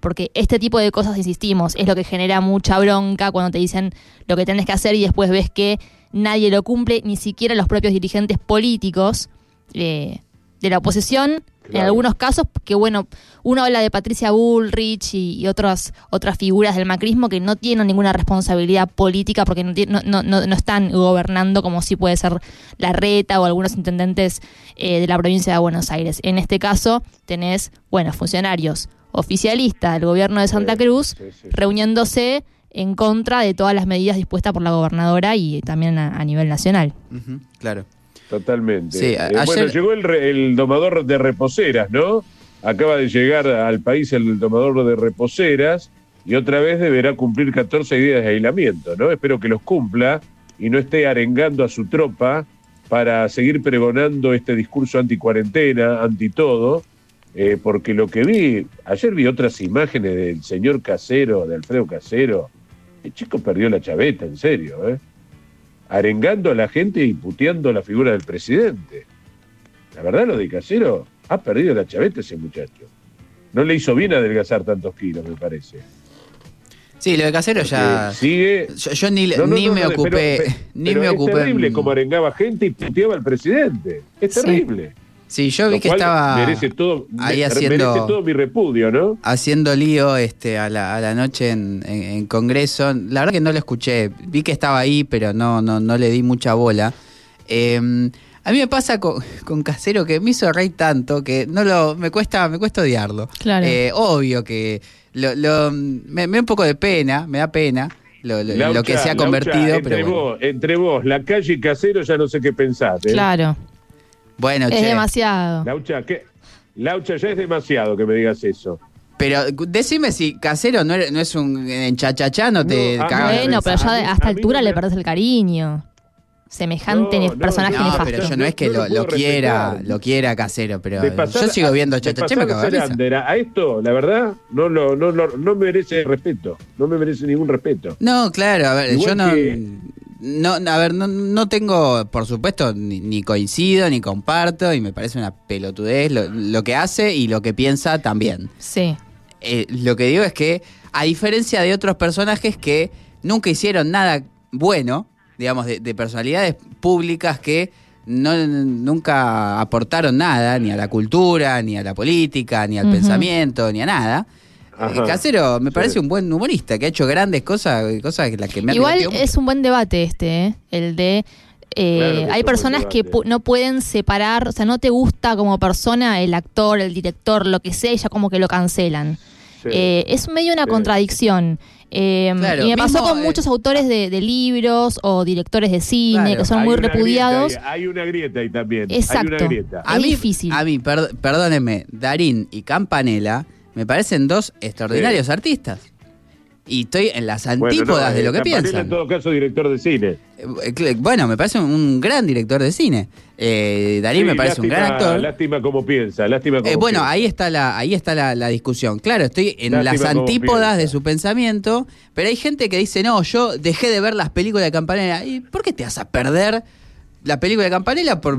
porque este tipo de cosas, insistimos, es lo que genera mucha bronca cuando te dicen lo que tenés que hacer y después ves que nadie lo cumple, ni siquiera los propios dirigentes políticos eh, de la oposición. En algunos casos, que bueno, uno habla de Patricia Bullrich y, otras otras figuras del macrismo que no tienen ninguna responsabilidad política porque no, no, no, no están gobernando como si puede ser la reta o algunos intendentes eh, de la provincia de Buenos Aires. En este caso, tenés, bueno, funcionarios oficialistas del gobierno de Santa Cruz reuniéndose en contra de todas las medidas dispuestas por la gobernadora y también a, nivel nacional. claro. Totalmente. Eh, bueno, llegó el, domador de reposeras, ¿no? Acaba de llegar al país el domador de reposeras y otra vez deberá cumplir 14 días de aislamiento, ¿no? Espero que los cumpla y no esté arengando a su tropa para seguir pregonando este discurso anti-cuarentena, anti-todo, eh, porque lo que vi, ayer vi otras imágenes del señor Casero, de Alfredo Casero, el chico perdió la chaveta, en serio, ¿eh? arengando a la gente y puteando la figura del presidente. La verdad, lo de Casero ha perdido la chaveta ese muchacho. No le hizo bien adelgazar tantos kilos, me parece. Sí, lo de Casero ya. Sigue. Yo, ni, me ocupé. ni me ocupé. Es terrible como arengaba gente y puteaba al presidente. Es terrible. Sí, yo vi que estaba merece todo, ahí haciendo todo mi repudio, ¿no? Haciendo lío este a la, a la noche en, Congreso. La verdad que no lo escuché. Vi que estaba ahí, pero no no no le di mucha bola. Em, a mí me pasa con, Casero que me hizo reír tanto que no lo me cuesta me cuesta odiarlo. Claro. Eh, obvio que lo, me, da un poco de pena, me da pena. Lo, que se ha convertido. entre, vos, entre vos, la calle y Casero, ya no sé qué pensar. ¿eh? Claro. Bueno, es demasiado. Laucha, ¿qué? Laucha, ya es demasiado que me digas eso. Pero decime si Casero no, no es un enchachachá, no te no, Bueno, pero ya a, esta altura le perdés el cariño. Semejante no, personaje no, nefasto. pero yo no es que lo, quiera, lo quiera Casero, pero yo sigo viendo chachachá me cago A esto, la verdad, no, no, no, no merece respeto. No me merece ningún respeto. No, claro, a ver, yo no... No, a ver, no, no tengo, por supuesto, ni, coincido, ni comparto, y me parece una pelotudez lo, que hace y lo que piensa también. Sí. Eh, lo que digo es que, a diferencia de otros personajes que nunca hicieron nada bueno, digamos, de, personalidades públicas que no, nunca aportaron nada, ni a la cultura, ni a la política, ni al pensamiento, ni a nada, Casero me parece un buen humorista que ha hecho grandes cosas, cosas las que me Igual es un buen debate este, ¿eh? el de eh, hay personas que no pueden separar, o sea, no te gusta como persona el actor, el director, lo que sea, y ya como que lo cancelan. Eh, es medio una contradicción. y me pasó con muchos autores de, libros o directores de cine que son muy repudiados. hay una grieta ahí también. Exacto. Hay una grieta. Es difícil. A mí, perdónenme, Darín y Campanella me parecen dos extraordinarios artistas. Y estoy en las antípodas de lo que piensan. en todo caso director de cine. Eh, bueno, me parece un gran director de cine. Eh, Darín me parece un gran actor. Lástima cómo piensa, lástima eh, bueno, ahí está la, ahí está la, discusión. Claro, estoy en las antípodas de su pensamiento, pero hay gente que dice, no, yo dejé de ver las películas de Campanella. ¿Y por qué te vas a perder la película de Campanella por,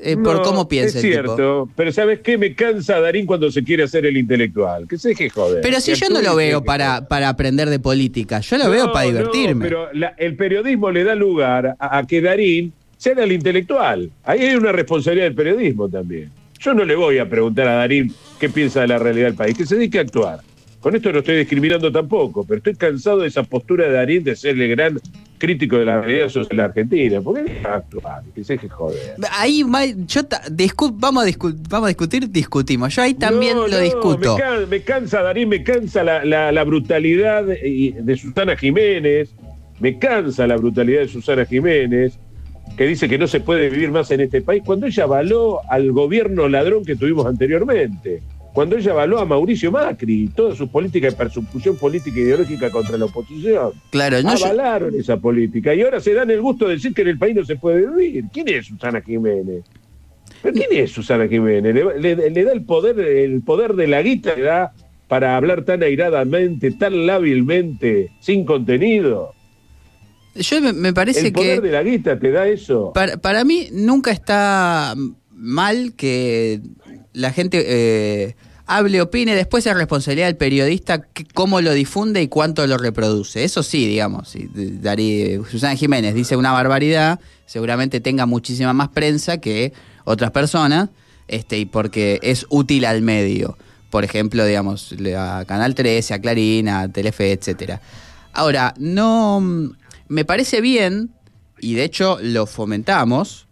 eh, por cómo piensa. Es cierto, pero ¿sabes qué? Me cansa Darín cuando se quiere hacer el intelectual. Que se deje joder. Pero si yo no lo veo para, para aprender de política, yo lo veo para divertirme. pero el periodismo le da lugar a, que Darín sea el intelectual. Ahí hay una responsabilidad del periodismo también. Yo no le voy a preguntar a Darín qué piensa de la realidad del país, que se dedique a actuar. Con esto no estoy discriminando tampoco, pero estoy cansado de esa postura de Darín de ser el gran crítico de la realidad social de la Argentina. ¿Por qué no actuar? Que se que joder. Ahí, yo vamos, a vamos a discutir, discutimos. Yo ahí también lo discuto. Me cansa, Darín, me cansa la, brutalidad de Susana Jiménez. Me cansa la brutalidad de Susana Jiménez que dice que no se puede vivir más en este país, cuando ella avaló al gobierno ladrón que tuvimos anteriormente cuando ella avaló a Mauricio Macri y toda su política de persecución política e ideológica contra la oposición. Claro, no avalaron esa política y ahora se dan el gusto de decir que en el país no se puede vivir. ¿Quién es Susana Jiménez? ¿Pero quién es Susana Jiménez? Le, da el poder, el poder de la guita, le da para hablar tan airadamente, tan lábilmente, sin contenido. Yo me, parece que. El poder de la guita te da eso. Para, para mí nunca está mal que la gente eh, hable, opine, después es responsabilidad del periodista cómo lo difunde y cuánto lo reproduce. Eso sí, digamos, si Susana Jiménez dice una barbaridad, seguramente tenga muchísima más prensa que otras personas, este, y porque es útil al medio. Por ejemplo, digamos, a Canal 13, a Clarín, a Telefe, etcétera. Ahora, no me parece bien, y de hecho lo fomentamos,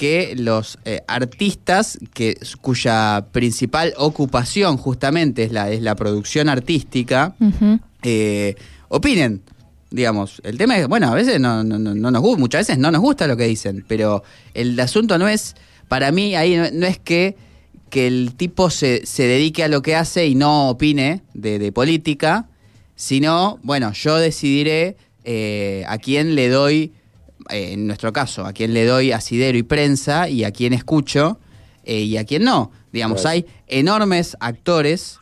que los eh, artistas que, cuya principal ocupación justamente es la, es la producción artística, eh, opinen. Digamos, el tema es, bueno, a veces no, no, no, nos gusta, muchas veces no nos gusta lo que dicen, pero el asunto no es, para mí ahí no, es que, que el tipo se, se, dedique a lo que hace y no opine de, política, sino, bueno, yo decidiré eh, a quién le doy eh, en nuestro caso, a quien le doy asidero y prensa y a quien escucho eh, y a quien no. Digamos, hay enormes actores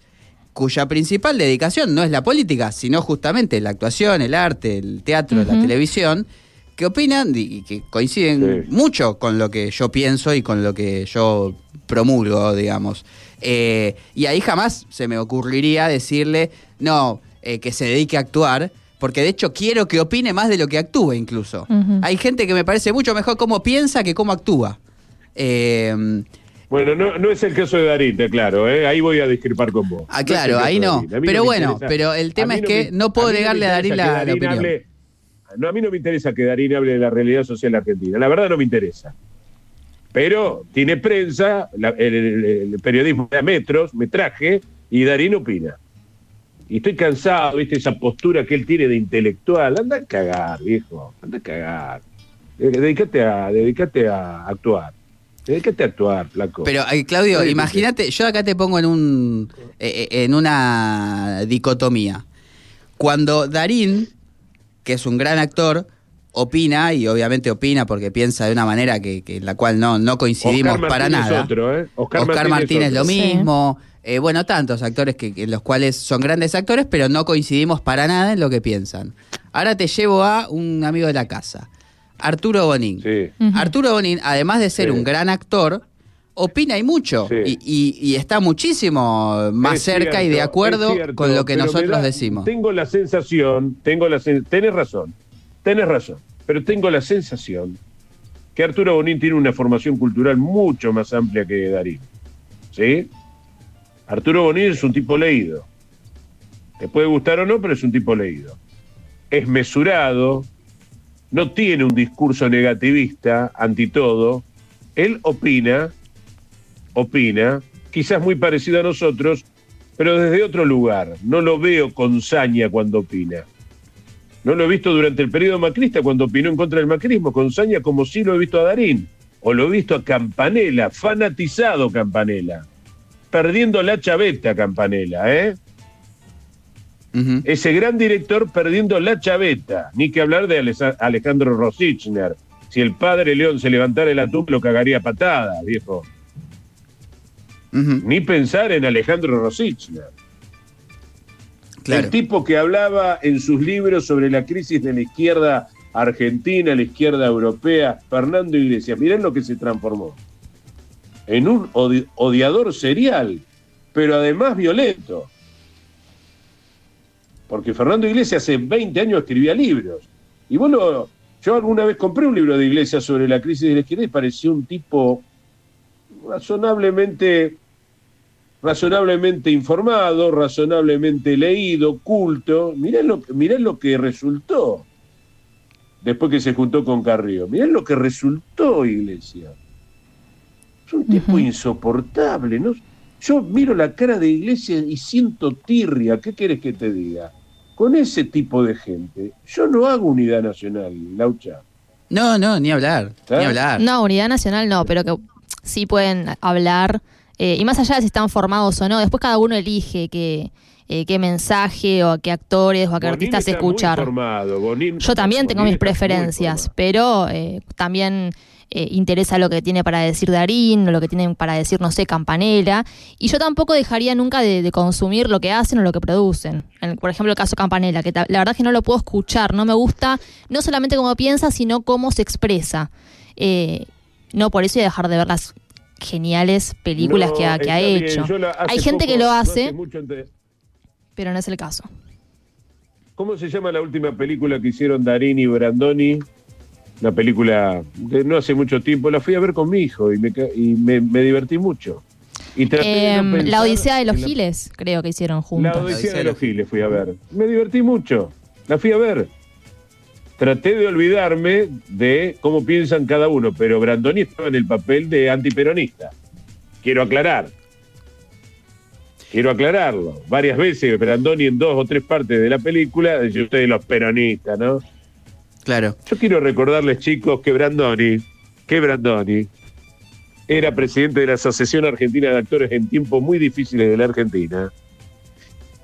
cuya principal dedicación no es la política, sino justamente la actuación, el arte, el teatro, la televisión, que opinan y que coinciden mucho con lo que yo pienso y con lo que yo promulgo, digamos. Eh, y ahí jamás se me ocurriría decirle, no, que se dedique a actuar, porque de hecho quiero que opine más de lo que actúe incluso. Hay gente que me parece mucho mejor cómo piensa que cómo actúa. Eh, bueno, no, es el caso de Darín, claro, ¿eh? ahí voy a discrepar con vos. Ah, claro, ahí no. Pero bueno, pero el tema es que no puedo negarle a Darín la, opinión. no, a mí no me interesa que Darín hable de la realidad social argentina, la verdad no me interesa. Pero tiene prensa, el, periodismo de metros, metraje, y Darín opina y estoy cansado, ¿viste? Esa postura que él tiene de intelectual. Anda a cagar, viejo. Anda a cagar. Eh, dedícate a, dedícate a actuar. Dedícate a actuar, flaco. Pero, Claudio, imagínate, yo acá te pongo en un eh, eh, en una dicotomía. Cuando Darín, que es un gran actor, opina, y obviamente opina porque piensa de una manera que, en la cual no, no coincidimos para nada. Oscar, Martínez, lo mismo. Eh, bueno, tantos actores que, los cuales son grandes actores, pero no coincidimos para nada en lo que piensan. Ahora te llevo a un amigo de la casa, Arturo Bonín. Arturo Bonín, además de ser un gran actor, opina y mucho y, está muchísimo más cerca y de acuerdo con lo que nosotros decimos. Tengo la sensación, tengo la tenés razón, tenés razón, pero tengo la sensación que Arturo Bonín tiene una formación cultural mucho más amplia que Darín. ¿Sí? Arturo Bonilla es un tipo leído. Te puede gustar o no, pero es un tipo leído. Es mesurado, no tiene un discurso negativista anti todo. Él opina, opina, quizás muy parecido a nosotros, pero desde otro lugar. No lo veo con saña cuando opina. No lo he visto durante el periodo macrista cuando opinó en contra del macrismo, con saña como sí lo he visto a Darín. O lo he visto a Campanella, fanatizado Campanella perdiendo la chaveta, Campanella, ¿eh? Ese gran director perdiendo la chaveta. Ni que hablar de Alejandro Rosichner. Si el padre León se levantara el atún, lo cagaría patada, viejo. Ni pensar en Alejandro Rosichner. El tipo que hablaba en sus libros sobre la crisis de la izquierda argentina, la izquierda europea, Fernando Iglesias. Miren lo que se transformó en un odiador serial, pero además violento. Porque Fernando Iglesias hace 20 años escribía libros. Y bueno, yo alguna vez compré un libro de Iglesias sobre la crisis de la izquierda y pareció un tipo razonablemente, razonablemente informado, razonablemente leído, culto. Mirá lo, mirá lo que resultó después que se juntó con Carrillo. Mirá lo que resultó Iglesias. Es un tipo insoportable, ¿no? Yo miro la cara de Iglesia y siento tirria, ¿qué quieres que te diga? Con ese tipo de gente, yo no hago unidad nacional, Laucha. No, no, ni hablar, ni hablar. No, unidad nacional no, pero que sí pueden hablar, eh, y más allá de si están formados o no, después cada uno elige qué, eh, qué mensaje o a qué actores o a qué artistas escuchar. Yo también tengo mis preferencias, pero eh, también eh, interesa lo que tiene para decir Darín o lo que tienen para decir, no sé, Campanella. Y yo tampoco dejaría nunca de, consumir lo que hacen o lo que producen. por ejemplo, el caso Campanella, que la verdad es que no lo puedo escuchar, no me gusta no solamente cómo piensa, sino cómo se expresa. Eh, no por eso voy a dejar de ver las geniales películas que ha, que ha hecho. Hay gente que lo hace, pero no es el caso. ¿Cómo se llama la última película que hicieron Darini y Brandoni? Una película de no hace mucho tiempo. La fui a ver con mi hijo y me, y me, divertí mucho. Y em, la Odisea de los Giles, creo que hicieron juntos. La Odisea de los Giles fui a ver. Me divertí mucho. La fui a ver traté de olvidarme de cómo piensan cada uno, pero Brandoni estaba en el papel de antiperonista. Quiero aclarar. Quiero aclararlo. Varias veces Brandoni en dos o tres partes de la película dice ustedes los peronistas, ¿no? Claro. Yo quiero recordarles, chicos, que Brandoni, que Brandoni era presidente de la Asociación Argentina de Actores en tiempos muy difíciles de la Argentina.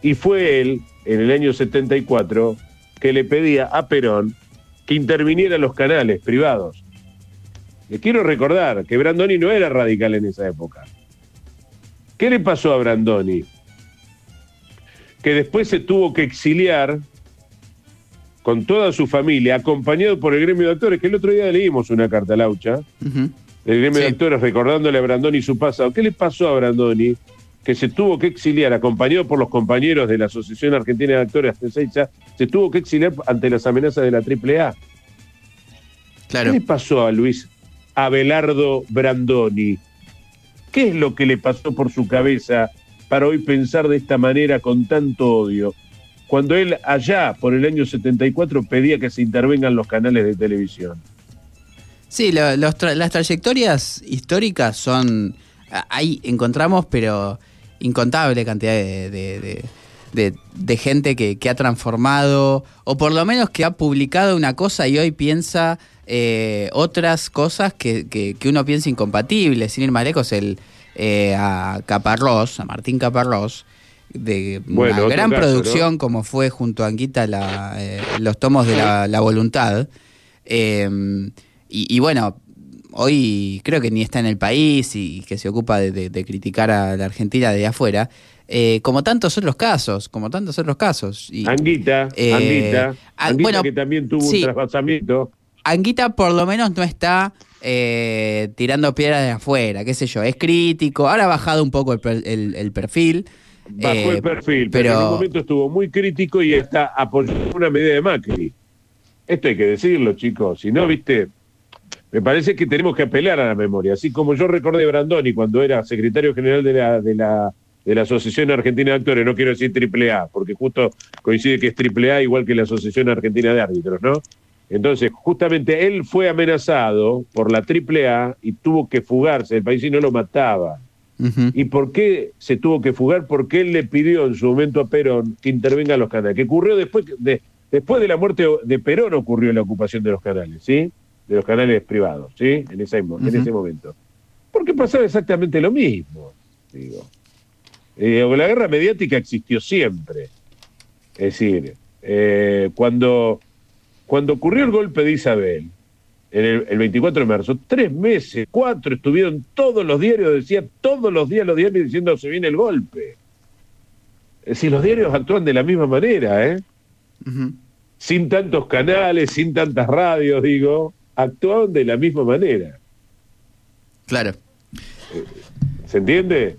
Y fue él, en el año 74, que le pedía a Perón que intervinieran los canales privados. Les quiero recordar que Brandoni no era radical en esa época. ¿Qué le pasó a Brandoni? Que después se tuvo que exiliar con toda su familia, acompañado por el gremio de actores, que el otro día leímos una carta laucha, el gremio de actores recordándole a Brandoni su pasado. ¿Qué le pasó a Brandoni? Que se tuvo que exiliar, acompañado por los compañeros de la Asociación Argentina de Actores Seiza, se tuvo que exiliar ante las amenazas de la AAA. Claro. ¿Qué le pasó a Luis Abelardo Brandoni? ¿Qué es lo que le pasó por su cabeza para hoy pensar de esta manera con tanto odio? Cuando él allá, por el año 74, pedía que se intervengan los canales de televisión. Sí, las trayectorias históricas son... Ahí encontramos, pero incontable cantidad de, gente que, ha transformado, o por lo menos que ha publicado una cosa y hoy piensa eh, otras cosas que, uno piensa incompatibles. Sin ir más lejos, el, eh, a Caparrós, a Martín Caparrós, de una gran producción como fue junto a Anguita eh, los tomos de la, voluntad. y, bueno, hoy creo que ni está en el país y que se ocupa de, criticar a la Argentina de afuera. Eh, como tantos son los casos, como tantos son los casos. Anguita, eh, Anguita, Anguita que también tuvo un trasvasamiento. Anguita por lo menos no está eh, tirando piedras de afuera, qué sé yo, es crítico, ahora ha bajado un poco el, perfil. Bajó el perfil, pero, en un momento estuvo muy crítico y está apoyando una medida de Macri. Esto hay que decirlo, chicos. Si no, viste, me parece que tenemos que apelar a la memoria. Así como yo recordé a Brandoni cuando era secretario general de la, de la, de la Asociación Argentina de Actores, no quiero decir AAA, porque justo coincide que es AAA igual que la Asociación Argentina de Árbitros, ¿no? Entonces, justamente él fue amenazado por la AAA y tuvo que fugarse del país y no lo mataba. ¿Y por qué se tuvo que fugar? Porque él le pidió en su momento a Perón que intervenga en los canales. Que ocurrió después de, después de la muerte de Perón ocurrió la ocupación de los canales, ¿sí? De los canales privados, ¿sí? En ese, en ese momento. Porque pasaba exactamente lo mismo, digo. Eh, la guerra mediática existió siempre. Es decir, eh, cuando, cuando ocurrió el golpe de Isabel, en el, 24 de marzo, tres meses, cuatro, estuvieron todos los diarios, decían todos los días los diarios diciendo se viene el golpe. Es decir, los diarios actúan de la misma manera, ¿eh? Sin tantos canales, sin tantas radios, digo actuaban de la misma manera. Claro. Eh, ¿Se entiende?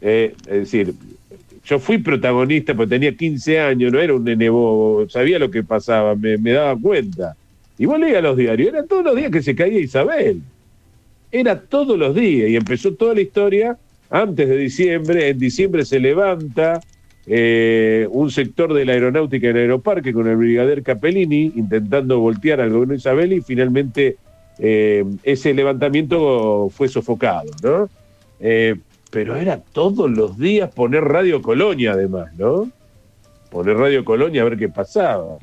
Eh, es decir, yo fui protagonista porque tenía 15 años, no era un nene bobo, sabía lo que pasaba, me, daba cuenta. Y vos leías los diarios, eran todos los días que se caía Isabel. Era todos los días y empezó toda la historia antes de diciembre. En diciembre se levanta eh, un sector de la aeronáutica en Aeroparque con el brigadier Capellini intentando voltear al gobierno de Isabel y finalmente eh, ese levantamiento fue sofocado, ¿no? Eh, pero era todos los días poner Radio Colonia además, ¿no? Poner Radio Colonia a ver qué pasaba.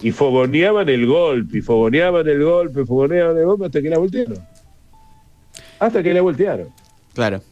Y fogoneaban el golpe, y fogoneaban el golpe, fogoneaban el golpe hasta que la voltearon. Hasta que la voltearon. Claro.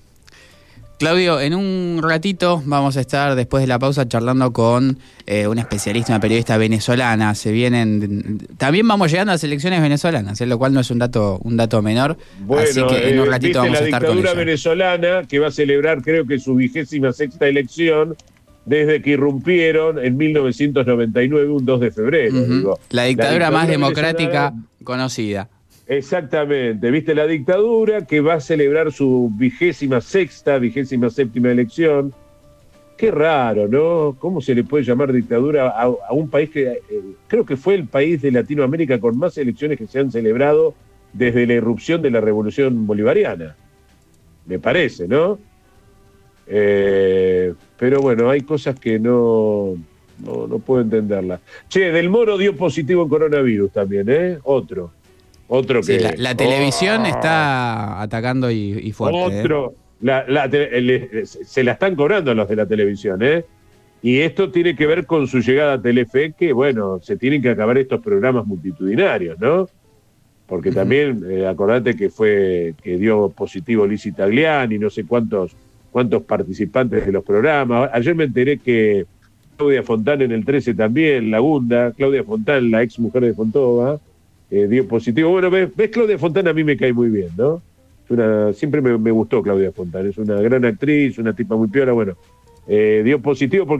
Claudio, en un ratito vamos a estar después de la pausa charlando con eh, una especialista, una periodista venezolana. Se vienen, también vamos llegando a las elecciones venezolanas, eh, lo cual no es un dato, un dato menor. así que en un eh, ratito vamos a estar con La dictadura venezolana que va a celebrar, creo que su vigésima sexta elección desde que irrumpieron en 1999, un 2 de febrero. la dictadura más democrática conocida. Exactamente, viste la dictadura que va a celebrar su vigésima sexta, vigésima séptima elección. Qué raro, ¿no? ¿Cómo se le puede llamar dictadura a, un país que eh, creo que fue el país de Latinoamérica con más elecciones que se han celebrado desde la irrupción de la revolución bolivariana? Me parece, ¿no? Eh, pero bueno, hay cosas que no, no, no puedo entenderlas. Che, Del Moro dio positivo en coronavirus también, ¿eh? Otro. Otro que. la, televisión oh. está atacando y, fuerte. ¿eh? Otro. se la están cobrando los de la televisión, ¿eh? Y esto tiene que ver con su llegada a Telefe, que bueno, se tienen que acabar estos programas multitudinarios, ¿no? Porque también, eh, acordate que fue, que dio positivo Lizzie Tagliani, no sé cuántos, cuántos participantes de los programas. Ayer me enteré que Claudia Fontana en el 13 también, Lagunda, Claudia Fontana, la ex mujer de Fontova, eh, dio positivo. Bueno, ves, Claudia Fontana a mí me cae muy bien, ¿no? una, siempre me, gustó Claudia Fontana, es una gran actriz, una tipa muy piola, bueno, eh, dio positivo porque